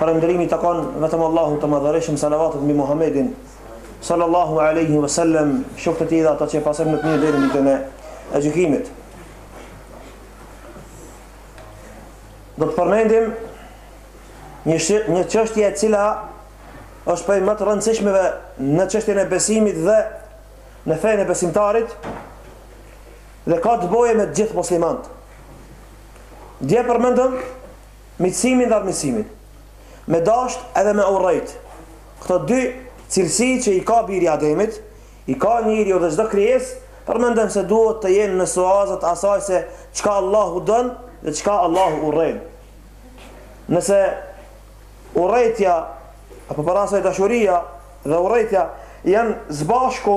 Falënderim i takon vetëm Allahut të Madhërishëm, salavatet mbi Muhammedin, sallallahu alaihi wasallam, shokët e tij dhe ata që e pasojnë në të mirë deri në ditën e gjykimit. Do të përmendim një një çështje e cila është prej më të rëndësishmeve në çështjen e besimit dhe në fenë e besimtarit dhe ka të bëjë me gjithë muslimanët. Dje përmendëm Miqësimin dhe armiqësimin. Me dashtë edhe me urrejt. Këto dy cilësi që i ka biri Ademit, i ka njeriu dhe çdo krijesë, përmendëm se duhet të jenë në suazat e asaj se çka Allahu don dhe çka Allahu urren. Nëse urrejtja apo para saj dashuria dhe urrejtja janë zbashku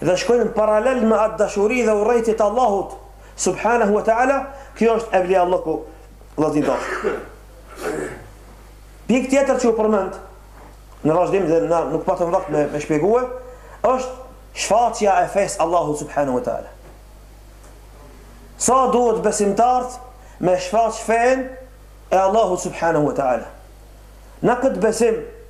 dhe shkojnë paralel me atë dashuri dhe urrejtje të Allahut, Subhanahu wa ta'ala, kjo është evlijallëku, Zoti n'dashtë. Pik tjetër që u përmend, në vazhdim dhe na nuk patëm vakt me, me shpjegue, është shfaqja e fes Allahu subhanahu wa ta'ala. Sa duhet besimtart me shfaq fen e Allahu subhanahu wa ta'ala. Në këtë besim,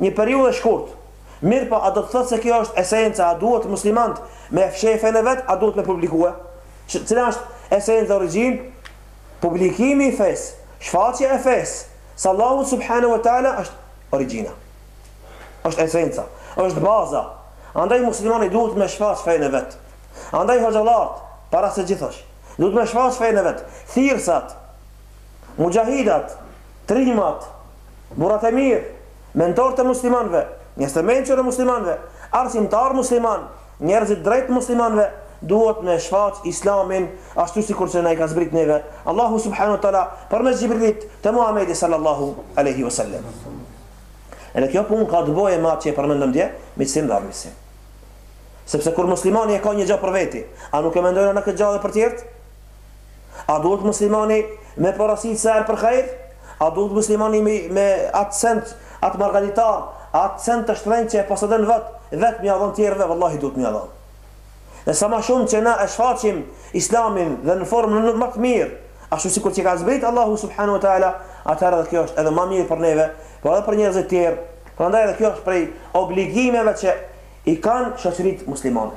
Një periudhë e shkurtë. Mirëpo a do të thotë se kjo është esenca, a duhet muslimanët me e fshehë fenë e vet, a duhet me publikue? Ç, cila është esencë dhe origjinë? Publikimi i fesë, shfaqja e fesë së Allahut subhane ve teala është origjina. Është esenca, është baza. Andaj muslimani duhet me shfaq fenë e vet. Andaj hoxhallarët, para së gjithash, duhet me shfaq fenë e vet, thirrsat, Muxhahidat, Trimat, Burrat e mirë, Mentarët e muslimanëve, Njerëzit e mençur e muslimanëve, Arsimtarë muslimanë, Njerëzit drejtë muslimanëve, Duhet me shfaq Islamin ashtu sikur që na i ka zbrit neve Allahu subhanahu wa taala përmes Xhibrilit te Muhamedi sallallahu alaihi wasallam. Edhe kjo punë ka të bëjë me atë që e përmendëm dje, miqësim dhe armiqësim. Sepse kur muslimani e ka një gjë për veti, a nuk e mendojnë në këtë gjë edhe për të tjerë? A duhet muslimani me porositë tjerë për hajr? A duhet muslimani me, me atë send, atë margaritar, atë send të shtrenjtë që e posedon vet, a duhet m'ja dhënë tjerëve, vallahi duhet m'ja dhënë. Dhe sa ma shumë që na e shfaqim islamin dhe në formën më të mirë, ashtu sikur që ka zbrit Allahu subhanu wa ta'ala, atëherë dhe kjo është edhe ma mirë për neve, po edhe për njerëzit tjerë, prandaj dhe kjo është prej obligimeve që i kanë shoqëritë muslimane.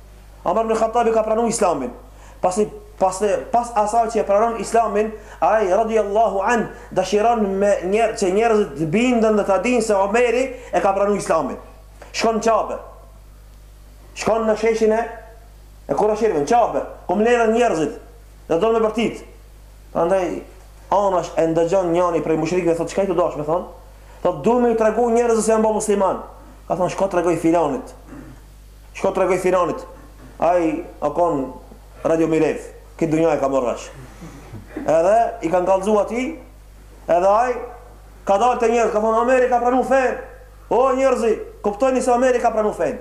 Omer ibn Khattabi ka pranuar Islamin. Pasi pas pas asaj që e pranon Islamin, ai radiallahu an dëshiron menjëherë që njerëzit të bindën dhe ta dinë se Omeri e ka pranuar Islamin. Shkon në Qabe. Shkon në sheshin e e kurejshitëve, në Qabe, ku mbledhen njerëzit dhe do me bërtit. Pra aty anash e ndëgjon njëri prej mushrikëve thotë çka je tu dasht me thon? Thotë du me tregu njerëzve se jam bë musliman. Ka thënë shko tregoj filanit. Shko tregoj filanit, ai u kon Radio Mileva, krejt dunjaja e ka marrë vesh. Edhe i kanë kallëzu atij, edhe ai ka dalë te njerëz, ka thonë Omeri ka pranu fenë, o njerëz, kuptojni se Omeri ka pranu fenë.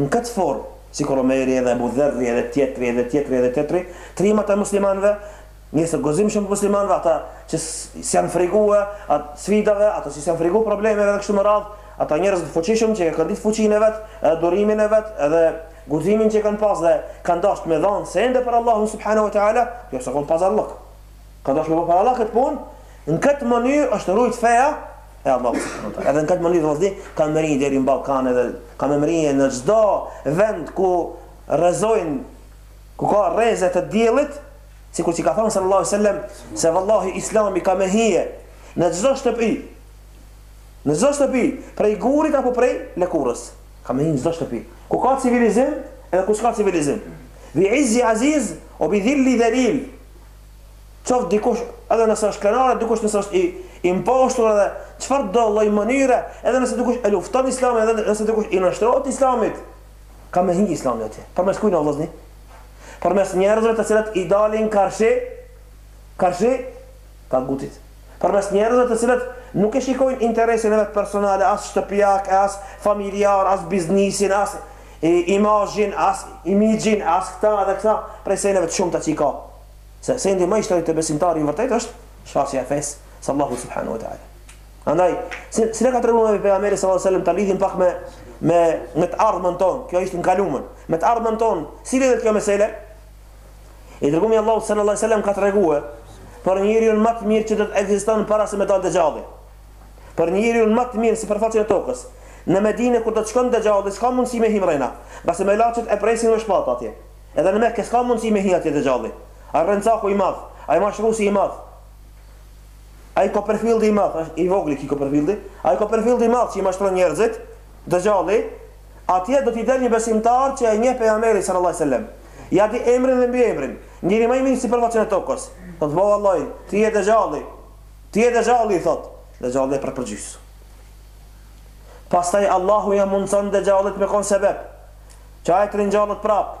Në këtë formë, sikur Omeri edhe Ebu Dherri edhe tjetri edhe tjetri edhe tjetri, trimat e muslimanve, Njerëz të guximshëm të muslimanëve, ata që s'janë frikue sfidave, ata që s'janë frikue problemeve dhe kështu me radhë, ata njerëz të fuqishëm që e kanë ditë fuqinë e vet, edhe durimin e vet, edhe guximin që e kanë pas dhe kanë dashtë me dhanë sende për Allahun subhanahu wa ta'ala, kjo s'ka qenë pazarllëk. Kanë dashtë me bë për Allah këtë punë, në këtë mënyrë është rujt feja e Allahut subhanahu wa ta'ala. Edhe në këtë mënyrë vëllazën ka mbërri deri në Ballkan edhe ka mbërri në çdo vend ku rrezojnë ku ka rreze të diellit, Sikur që ka thënë sallallahu alaihi wasallam se vallahi Islami ka me hi në çdo shtëpi. Në çdo shtëpi, prej gurit apo prej lëkurës. Ka me hi në çdo shtëpi. Ku ka civilizim, edhe ku s'ka civilizim. Bi izzi aziz au bi dhulli dhelil. Qoftë dikush, edhe nëse është krenar, dikush nëse është i, i mposhtur edhe çfarëdo lloj mënyre, edhe nëse dikush e lufton islamin, edhe nëse dikush i nënshtrohet islamit, ka me hi islami atje. Përmes kujna, o vllazni? përmes njerëzve të cilët i dalin karshi, karshi tagutit. Përmes njerëzve të cilët nuk e shikojnë interesin e vet personal, as shtëpiak, as familjar, as biznisin, as e, imazhin, as imixhin, as këta dhe këta, prej seneve të shumta që i ka. Se sendi më i shtrenjtë te besimtari i vërtetë është shfaqja e fesë së Allahut subhanahu wa taala. Andaj, si, si ne ka treguar neve pejgamberi sallallahu alajhi wasallam ta lidhim pak me me me të ardhmen ton, kjo ishte në të kalumen. Me të ardhmen ton, si lidhet kjo mesele? I dërgumi i Allahut sallallahu alajhi wasallam ka treguar për njeriun më të mirë që do të ekziston para se me dalë dexhalli. Për njeriun më të mirë në sipërfaqe të tokës. Në Medinë kur do të shkon dexhalli, s'ka mundësi me hi mrena. Pasi melaqet e presin me shpatë atje. Edhe në Mekë s'ka mundësi me hi atje dexhalli. Ai rrencaku i madh, ai mashtrusi i madh. Ai Copperfield-i i madh, është i vogël ky Copperfield-i, ai Copperfield-i i madh që i mashtron njerëzit, Dexhalli, atje do t'i del një besimtar që e njeh Pejgamberin sallallahu alejhi ve sellem. Ia di emrin dhe mbiemrin. Njeri më i mirë në sipërfaqen e tokës. Thotë, Po vallai, ti je Dexhalli. Ti je Dexhalli, thotë. Dexhalli e pret përgjysë. Pastaj Allahu ia mundëson Dexhallit me kon sebeb, që ai të ringjallet prapë.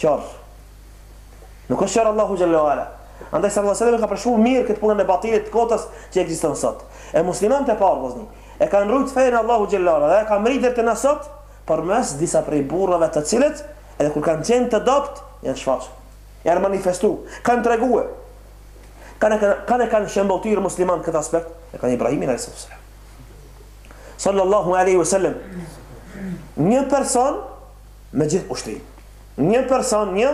Qartë. Nuk është qorr Allahu Xhele Ala. Andaj sallallahu alaihi wasallam ka përshkruar mirë këtë punën e batilit të kotës që ekziston sot. E muslimanët e parë vllazni, e kanë rujt fenë e Allahut Xhele Ala dhe e kanë mrit deri te na sot përmes disa prej burrave të cilët edhe kur kanë qenë të dobët janë shfaqur. Janë manifestuar, kanë treguar. Kanë kanë kanë shembëlltyrë muslimanët në këtë aspekt, e kanë Ibrahimin alaihi wasallam. Sallallahu alaihi wasallam. Një person me gjithë ushtrinë. Një person, një,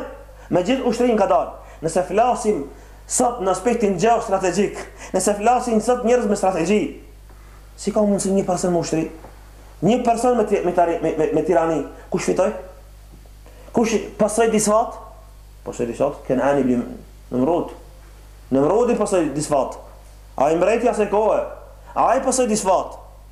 me gjithë ushtrinë ka dalë. Nëse flasim sot në aspektin gjeostrategjik, nëse flasim sot njerëz me strategji, si ka mundësi një person me ushtri? Një person me, me, me, me, me tirani, kush fitoi? Kush pësoi disfatë? Pësoi disfatë, Kenani bin Nemrud. Nemrudi pësoi disfatë. Ai mbreti i asaj kohe, ai pësoi disfatë.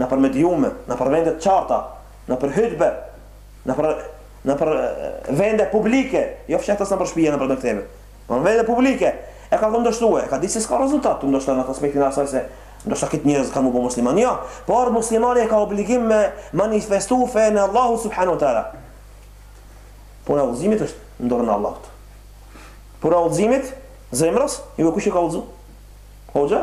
nëpër mediume, nëpër vende të qarta, nëpër hutbe, nëpër nëpër vende publike, jo fshehtas nëpër shtëpi e nëpër mektebe. Në vende publike e ka kundërshtu, e ka ditë se s'ka rezultat, ndoshta në aspektin e asaj se ndoshta këta njerëz kanë me u bë muslimanë, jo, por muslimani e ka obligim me manifestu fenë e Allahut subhanehu ve teala. Puna e udhëzimit është në dorën e Allahut. Puna e udhëzimit, zemrës, jo kush e ka udhëzu? Hoxha?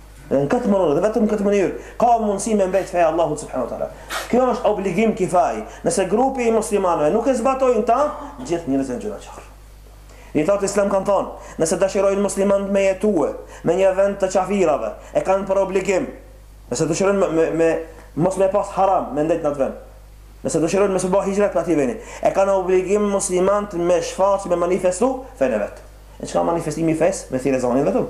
Dhe në këtë mënyrë, dhe vetëm në këtë mënyrë, ka mundësi me mbet feja e Allahut subhanahu wa taala. Kjo është obligim kifaje. Nëse grupi i muslimanëve nuk e zbatojnë ta, gjithë njerëzit janë gjynahqarë. Dijetarët islam kanë thonë, nëse dëshirojnë muslimanët me jetue, në një vend të qafirave, e kanë për obligim, nëse dëshirojnë me, me, me mos me pas haram, me ndejt në atë vend, nëse dëshirojnë mos me bo hixhret prej atij veni, e kanë obligim muslimanët me shfaqë, me manifestu, fenë e vet. E çka manifestimi i fesë, me thirr ezanin vetëm?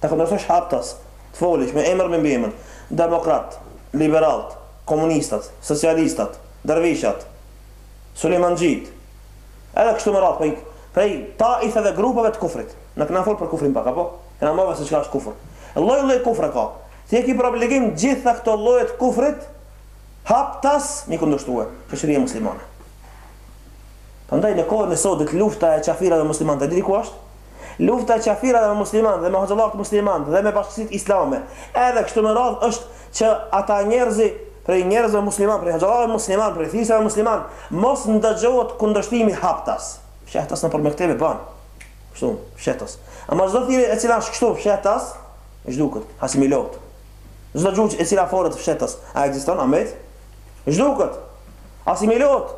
Ta kundërshtosh haptas, të folish me emër me mbiemër, demokratët, liberalët, komunistat, socialistat, dervishat, sulejmanxhijtë, edhe kështu me radhë prej prej taifeve e grupeve të kufrit. Na kena fol për kufrin pak apo? Kena marr se çka është kufri. Lloj lloj kufre ka. Ti e ke për obligim gjitha këto lloje të kufrit haptas me i kundërshtue shoqëria muslimane. Prandaj në kohën e sotit lufta e qafirave dhe muslimanëve, a dini ku është? Lufta e qafirave me muslimanët dhe me hoxhallarët muslimanët dhe me bashkësitë islame, edhe kështu me radhë është që ata njerëzi prej njerëzve muslimanë, prej hoxhallarëve muslimanë, prej thirrsave muslimanë, mos ndëgjohet kundërshtimi haptas. Fshehtas nëpër mektebe bën. Kështu, fshehtas. Ama çdo thirrje e cila është kështu fshehtas, zhduket, asimilohet. Çdo gjuhë e cila folet fshehtas, a ekziston, a mbet? Zhduket, asimilohet.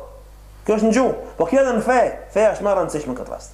Kjo është në gjuhë, po kjo edhe në fe, feja është më e rëndësishme në këtë rast.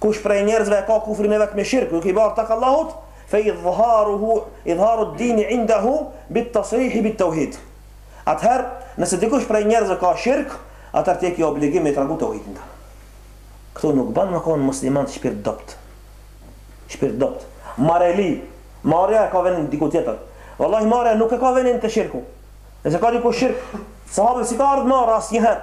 Kush prej njerëzve e ka kufrin e vet me shirk duke i bërë ortak Allahut, fe idhharuhu idhharu ddini indahu bit tasrihi bit tauhid. Atëherë, nëse dikush prej njerëzve ka shirk, atëherë ti e ke obligim me i tregu tauhidin tënd. Këtu nuk bën me kon musliman të shpirtdoptë. Shpirtdoptë. Mareli, marrja e ka vendin diku tjetër. Vallahi marrja nuk e ka vendin te shirku. Nëse ka diku shirk, sahabëve s'i ka ardhur marrë asnjëherë.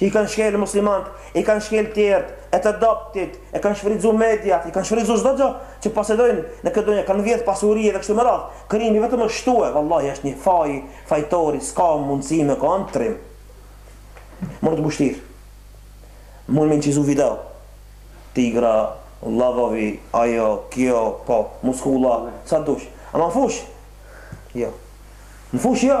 Që i kanë shkelë muslimanët, i kanë shkelë tjerët, e të dobtit, i kanë shfrytëzu mediat, i kanë shfrytëzu çdo gjë që posedojnë në këtë dunja, kanë vjedh pasuri edhe kështu me radhë. Krimi vetëm është shtue, vallahi është një faj fajtori, s'ka mundësi me kon trim. Mund të mbushtir. Mund me incizu video. Tigra, llavovi, ajo, kjo, po, muskulla, sa dush. Ama fush. Jo. Në fush jo.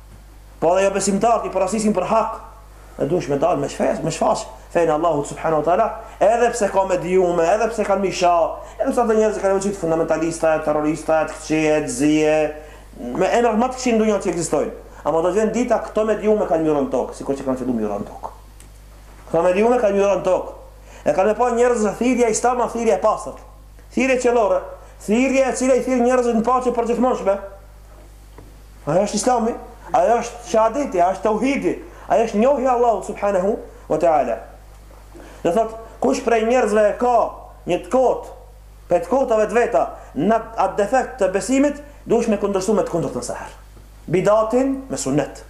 Po dhe jo besimtarët i porosisin për hak Dhe duhesh me dalë me shfaq, me shfaq fenë e Allahut subhanahu wa ta'la Edhe pse ka me dijume, edhe pse kanë me i sha Edhe pse ata njerëz i kanë me qitë fundamentalista, terrorista, të këqij, të zi Me emrat ma të këqij në dunja që ekzistojnë Ama do të vjen dita këto mediume kanë me ra n'tokë Sikur që kanë fillu me ra n'tokë Këto mediume kanë me ra n'tokë E kanë me pa njerëz se thirrja islame thirrje e pastër Thirrje qiellore Thirrje e cila i thirr njerëzit në paqe të përgjithmonshme Ajo është islami, ajo është shahadeti, ajo është tauhidi, ajo është njohja e Allahut subhanahu wa taala. Do thot, kush prej njerëzve e ka një të kot, prej të kotave të veta, në atë defekt të besimit, duhesh me kundërshtu me të kundërtën sa herë. Bidatin me sunnet.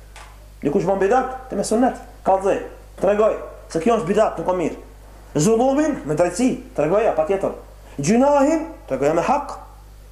Dikush bën bidat, ti me sunnet, ka dhe, tregoj, se kjo është bidat, nuk asht mirë. Zullumin me drejtësi, tregoja, pa tjetër. Gjynahin, tregoja me hak.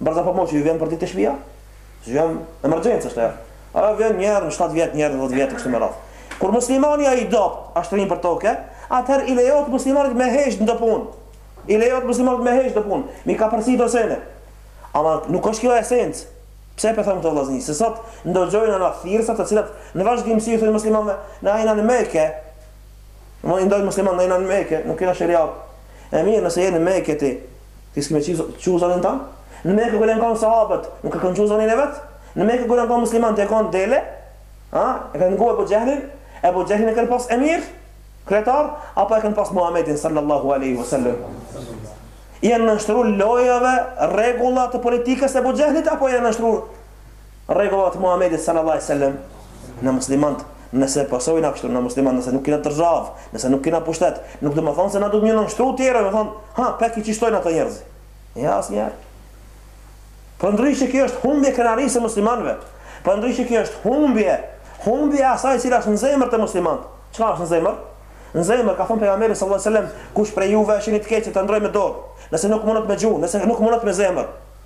Brza po moçi a vjen për ditë te shpia? Jo, emergjencë është ajo. Ajo vjen një herë në 7 vjet, një herë në 10 vjet kështu me radhë. Kur muslimani ai do i shtrim për tokë, atëherë i lejohet muslimanit me hesht në punë. I lejohet muslimanit me hesht në punë. Me kapërcy do sene. Ama nuk është kjo esencë. Pse po them këto vëllazni? Se sot ndëgjojm na thirrsa të cilat në vazhdimësi thonë muslimanëve, na jena në Mekë. Mendojnë musliman na jena në Mekë, nuk kena shariat. E mirë, nëse jeni në Mekë ti, Ti s'ki me u zon inat a? Në Mekë kur janë kon sahabët, nuk e kanë çu zonin e vet? Në Mekë kur janë kon muslimanët a jan kon dele? Ha? E kanë ngu Ebu Xhehlin? Ebu Xhehlin e kanë pas emir? Kryetar? Apo e kanë pas Muhamedin sallallahu alaihi wasallam? Janë nënshtruar lojave, rregullave të politikës së Ebu Xhehlit apo janë nënshtruar Rregullave të Muhamedit sallallahu alejhi ve sellem ne muslimanët nëse pasojmë na kështu ne muslimanët nëse nuk kena dërzhavë, nëse nuk kena pushtet, nuk do të thotë se na duhet me ju nënshtru tjerve, me thonë, ha, peki qysh thojnë ata njerëz. Jo asnjëherë. Përndryshe kjo është humbje e krenarisë e muslimanëve. Përndryshe kjo është humbje, humbje e asaj cila është në zemër të muslimanit. Çka është në zemër? Në zemër ka thënë pejgamberi sallallahu alajhi wasallam, kush prej juve e sheh ni të keqe ta ndrrojë me dorë, nëse nuk mundet me gjuhë, nëse nuk mundet me zemër.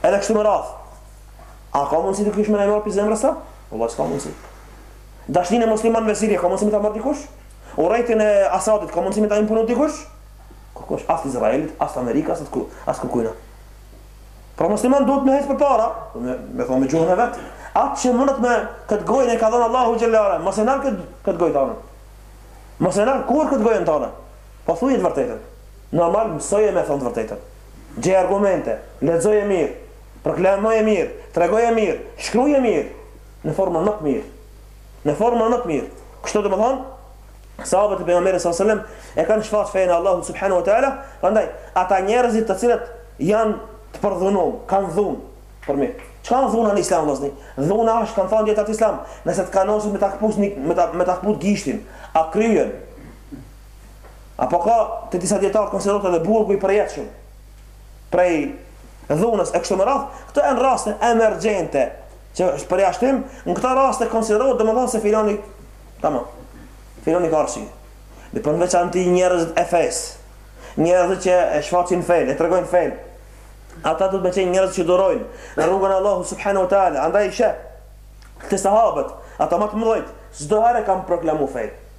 Edhe kështu me radhë. A ka mundësi dikush me na e marrë prej zemrës atë? Jo, bash, s'ka mundësi. Dashninë e muslimanëve n'Siri a, ka mundësi me ta marrë dikush? Urrejtjen e Asadit, ka mundësi me ta imponu dikush? Kërkush, as Izraelit, as Amerikës, as kërkujna. As kërkujna. Pra muslimani duhet me hecë përpara, me, me thonë me gjuhën e vet. Atë që mundet me këtë gojën që ka dhënë Allahu xhelle, mos me e nal këtë, këtë gojë tonën. Mos me e nal kurrë këtë gojën tonën. Po thuje të vërtetën. Normal mësoje me thon të vërtetën. Gjej argumente, lexoje mirë, proklamoje mirë, tregoje mirë, shkruje mirë, në formën më të mirë. Në formën më të mirë. Kështu domethënë Sahabët e pejgamberit sallallahu alajhi wasallam e kanë shfaqë fenë e Allahut subhanahu wa taala, prandaj ata njerëzit të cilët janë të përdhunuar, kanë dhunë përmbi. Çka është dhuna në Islam vëllazni? Dhuna është kanë thënë dijetarët islam, nëse të kanoset me ta këput me ta me ta këput gishtin, a kryet. Apo ka te disa dijetarë konsiderohet edhe burgu i përjetshëm prej dhunës e kështu me radhë, këto janë raste emergjente që është përjashtim, në këto raste konsiderohet domethënë se filani tamam. Filani ka arsye. Dhe në veçanti njerëzit e fesë, njerëzit që e shfaqin fenë, e tregojnë fenë, ata duhet me qenë njerëz që durojnë në rrugën e Allahut subhanahu wa taala andaj edhe te sahabët ata më të mëdhenjtë çdo herë kanë proklamuar fen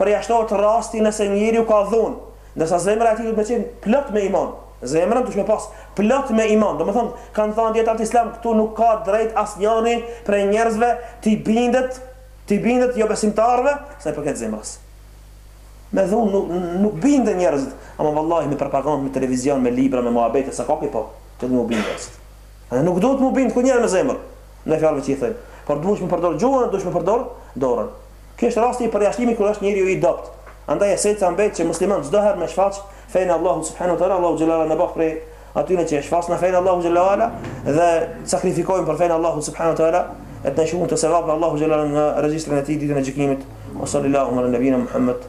përjashtohet rasti nëse njeriu ka dhunë, ndërsa zemra e tij duhet me qenë plot me iman. Zemrën duhet me pas plot me iman. Domethënë, kanë thënë dijetarët islam këtu nuk ka drejt asnjëri prej njerëzve t'i bindet, t'i bindet jobesimtarëve sa i përket zemrës. Me dhunë nuk nuk binden njerëzit, ama vallahi me propagandë, me televizion, me libra, me muhabete sa ka hipotezë me u bind njerëzit. Andaj nuk duhet me u bind kurrë njeri me zemër ndaj fjalëve që i thojnë, por duhesh me përdorë gjuhën e duhesh me përdorë dorën. Ky është rasti i përjashtimit kur është njeriu i dobët. Andaj esenca mbetet që muslimani çdo herë me shfaq fenën e Allahut subhanahu wa taala, Allahu xhalla wala na bëftë prej atyre që e shfaqim fenën e Allahut xhalla wala dhe sakrifikojmë për fenën e Allahut subhanahu wa taala, e të na shkruan sevap Allahu xhalla në regjistrin e tij ditën e gjykimit. Wa sallallahu ala nabina Muhammed.